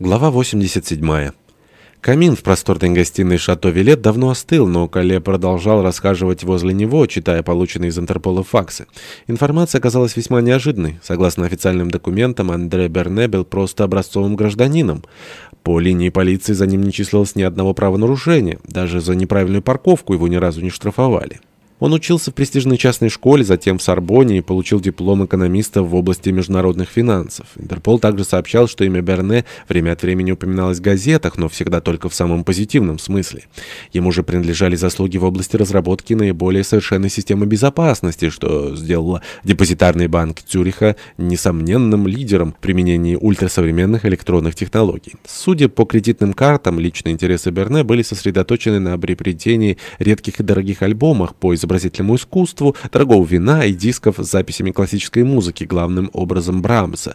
Глава 87. Камин в просторной гостиной шато Вилет давно остыл, но Кале продолжал расхаживать возле него, читая полученные из Интерпола факсы. Информация оказалась весьма неожиданной. Согласно официальным документам, Андре Берне был просто образцовым гражданином. По линии полиции за ним не числилось ни одного правонарушения. Даже за неправильную парковку его ни разу не штрафовали. Он учился в престижной частной школе, затем в Сорбоне и получил диплом экономиста в области международных финансов. Интерпол также сообщал, что имя Берне время от времени упоминалось в газетах, но всегда только в самом позитивном смысле. Ему же принадлежали заслуги в области разработки наиболее совершенной системы безопасности, что сделало депозитарный банк Цюриха несомненным лидером в применении ультрасовременных электронных технологий. Судя по кредитным картам, личные интересы Берне были сосредоточены на приобретении редких и дорогих альбомах по изображению изобразительному искусству, дорогого вина и дисков с записями классической музыки, главным образом Брамса,